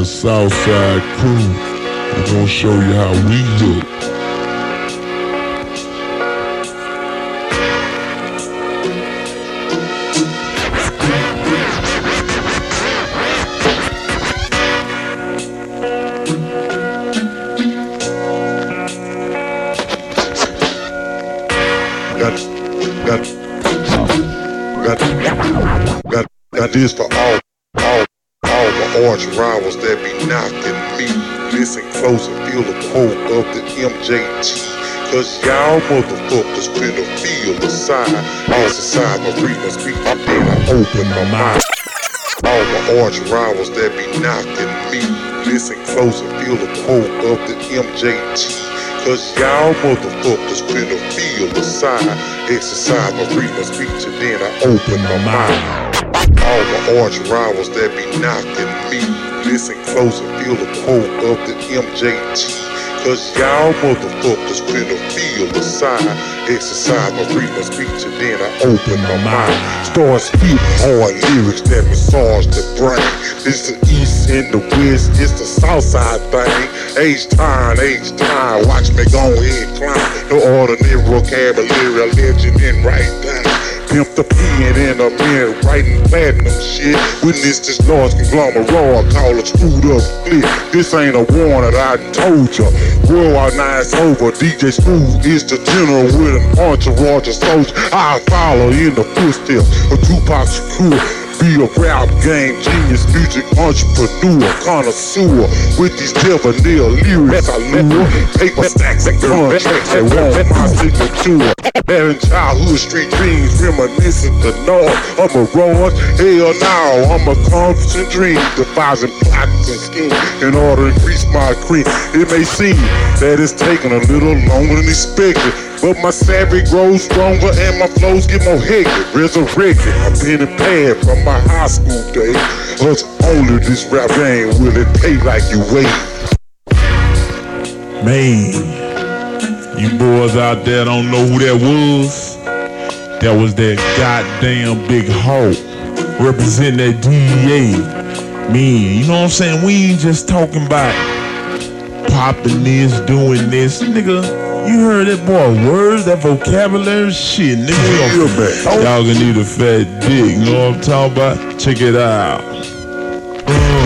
the Southside crew. We're gonna show you how we look. Got, got, got, got, got this for all, arch rivals that be knocking me. Listen close and feel the quote of the MJT. Cause y'all motherfuckers finna feel the sign. All society be then I open my mind. All my arch rivals that be knocking me. Listen close and feel the quote of the MJT. Cause y'all motherfuckers finna feel the sign. Exercise my freedom speech and then I open my mind. All my arch rivals that be knocking me. Listen close and feel the quote of the MJT. Cause y'all motherfuckers finna feel the sign. Exercise my freedom of speech and then I open my mind. Start spitting hard lyrics that massage the brain. It's the east and the west, it's the south side thing. Age time, age time, watch me go ahead climb. No ordinary vocabulary, a legend in right down. Pimp the pen in a man writing platinum shit. Witness this large conglomerate, call it screwed up clip. This ain't a warning, I told ya. Worldwide nights over, DJ Smooth is the general with an entourage of soldiers. I follow in the footsteps of Tupac Shakur. Be a rap game genius, music entrepreneur, connoisseur with these debonair lyrics I lure. Paper stacks and contracts that want my signature. Having childhood street dreams, reminiscent the north. I'm a mirage. Hell now, I'm a constant dream, devising plots and schemes in order to increase my cream. It may seem that it's taking a little longer than expected. But my savvy grows stronger and my flows get more hectic. Resurrected, pen and pad from my high school days. Cause only this rap game will it pay like you wait. Man, you boys out there don't know who that was? That was that goddamn big hoe representing that DEA. Man, you know what I'm saying? We ain't just talking about popping this, doing this. Nigga, you heard that boy words, that vocabulary shit, nigga. Y'all gonna need a fat dick, you know what I'm talking about? Check it out.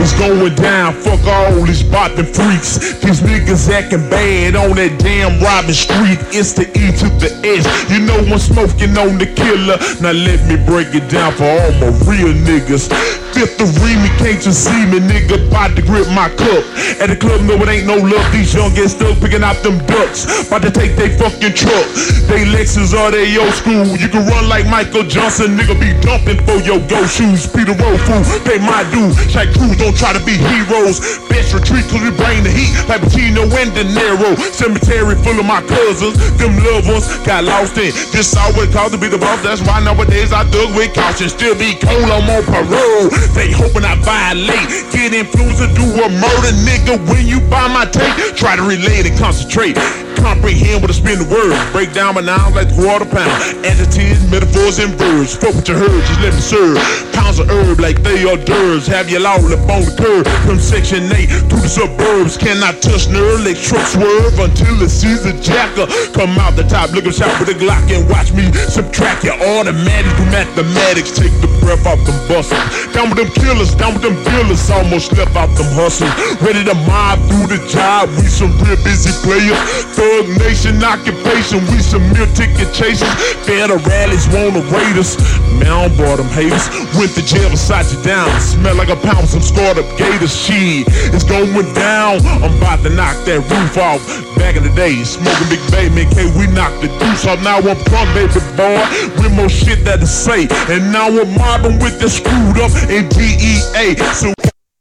It's going down, fuck all these bopping freaks. These niggas acting bad on that damn Robin Street. It's the E to the S. You know I'm smoking on the killer. Now let me break it down for all my real niggas. Fifth of me, can't you see me, nigga? About to grip my cup. At the club, no, it ain't no love. These young get stuck picking out them ducks. About to take they fucking truck. They Lexus or they old school. You can run like Michael Johnson, nigga. Be dumping for your go shoes. Peter Road fool, they my dude. Shaq Cruz don't try to be heroes. Best retreat cause we bring the heat like Pacino and De Niro. Cemetery full of my cousins. Them loved ones got lost in. This all what caused to be the boss. That's why nowadays I dug with caution. Still be cold, I'm on parole. They hoping I violate. Get influenced to do a murder, nigga. When you buy my tape, try to relate and concentrate. Comprehend what I spin the word. Break down my nouns like the quarter pound. Adjectives, metaphors, and verbs. Fuck what you heard, just let me serve. Pounds of herb like they are d'oeuvres. Have you all up on the curb. From section 8 to the suburbs. Cannot touch nerve, let truck swerve until it sees a jacker. Come out the top, look shot with a Glock and watch me subtract your automatic do mathematics. Take the breath off them bustles. Down with them killers, down with them dealers. Almost left out them hustles. Ready to mob through the job. We some real busy players. Thug nation occupation. We some meal ticket chasers. Better rallies wanna rate us. Man, them haters. Went to jail beside you down. Smell like a pound, some scored up gators. Shit, it's going down. I'm about to knock that roof off. Back in the day, smoking big bay, man, K, we knocked the deuce off. Now I'm drunk, baby boy. With more shit that to say. And now I'm mobbing with the screwed up in DEA. So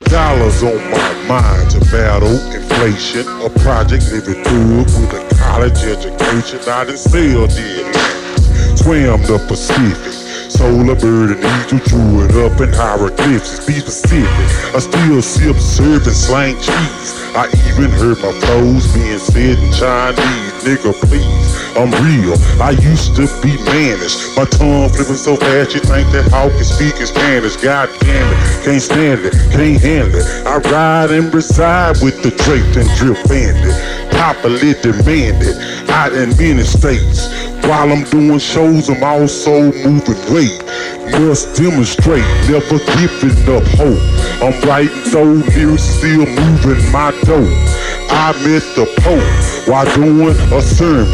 Dollars on my mind to battle inflation. A project living through it with a college education. I sailed the Atlantic, swam the Pacific. Solar bird and eagle drew it up in hieroglyphics. Be specific. I still sip, serve, and slang cheese. I even heard my flows being said in Chinese. Nigga, please, I'm real. I used to be managed. My tongue flipping so fast, you think that hawk is speaking Spanish. God damn it. can't stand it, can't handle it. I ride and reside with the draped and drip bandit. Popularly demanded out in many states. While I'm doing shows, I'm also moving weight. Must demonstrate, never giving up hope. I'm writing though, lyrics still moving my dough. I met the Pope while doing a sermon.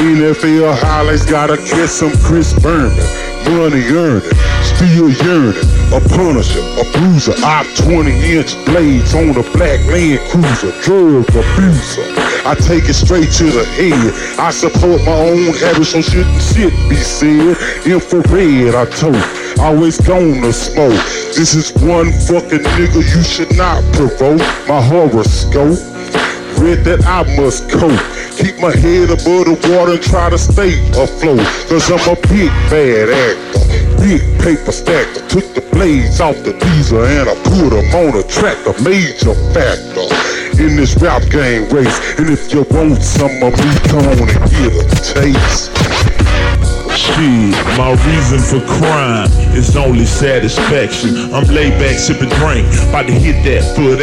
NFL highlights gotta catch some Chris Berman. Money earning, still yearning. A punisher, a bruiser, I 20 inch blades on a black Land Cruiser. Drug abuser, I take it straight to the head. I support my own habits, so shouldn't shit be said. Infrared, I told. Always gonna smoke. This is one fucking nigga you should not provoke. My horoscope read that I must cope. Keep my head above the water and try to stay afloat. Cause I'm a big bad actor. Big paper stacker. Took the blades off the diesel and I put them on a track. A major factor in this rap game race. And if you want some of me, come on and get a taste. Shit, my reason for crime is only satisfaction. I'm laid back sipping drink, about to hit that foot.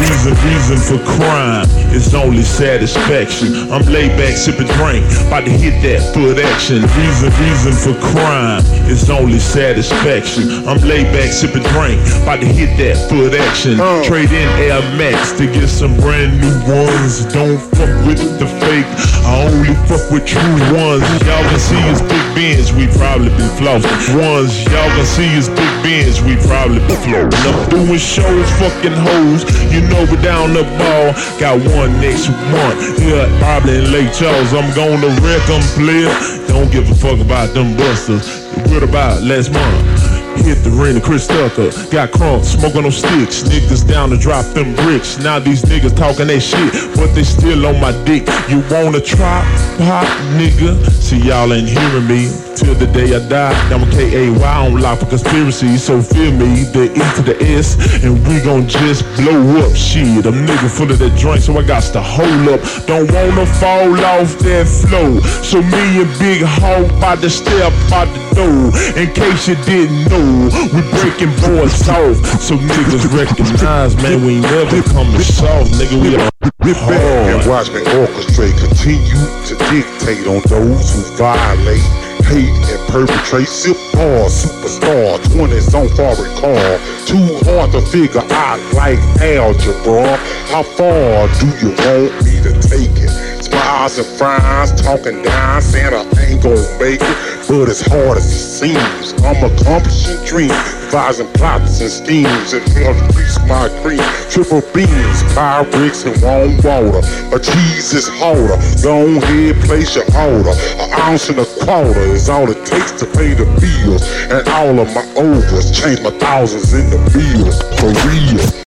Reason, reason for crime is only satisfaction. I'm laid back sipping drink, about to hit that foot action. Reason, reason for crime is only satisfaction. I'm laid back sipping drink, about to hit that foot action. Oh. Trade in Air Max to get some brand new ones. Don't fuck with the fake, I only fuck with true ones. Y'all can see us big bins, we probably be flossing. Ones y'all can see us big bins, we probably be flossing. I'm doing shows, fucking hoes. You know we down the ball. Got one next month. Yeah, probably in Lake Charles. I'm gonna wreck them, player. Don't give a fuck about them busters. What about last month? Hit the ring of Chris Tucker. Got crunk, smoking on sticks. Niggas down to drop them bricks. Now these niggas talking that shit, but they still on my dick. You wanna try pop, nigga? See, y'all ain't hearing me till the day I die. I'm a KAY on for conspiracy, so feel me. The E to the S, and we gon' just blow up shit. I'm nigga full of that drink, so I got to hold up. Don't wanna fall off that flow. So me and Big Hog by the step by the door. In case you didn't know, we breaking boys off. So niggas recognize, man, we ain't never coming soft, nigga. We are Get back and watch me orchestrate. Continue to dictate on those who violate, hate, and perpetrate. Sip bar, superstar, 20s on far recall. Too hard to figure out like algebra. How far do you want me to take it? Smiles and fries, talking down, saying I ain't gon' make it. But as hard as it seems, I'm accomplishing dreams, devising plots and schemes, and increase my cream. Triple beans, Pyrex and warm water. A cheese is harder. Go ahead, place your order. An ounce and a quarter is all it takes to pay the bills. And all of my overs change my thousands into bills. For real.